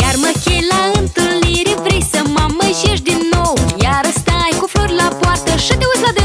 Iar mă chei la întâlnire Vrei să mă mășești din nou. Iar stai cu flori la poartă Și te uiți la de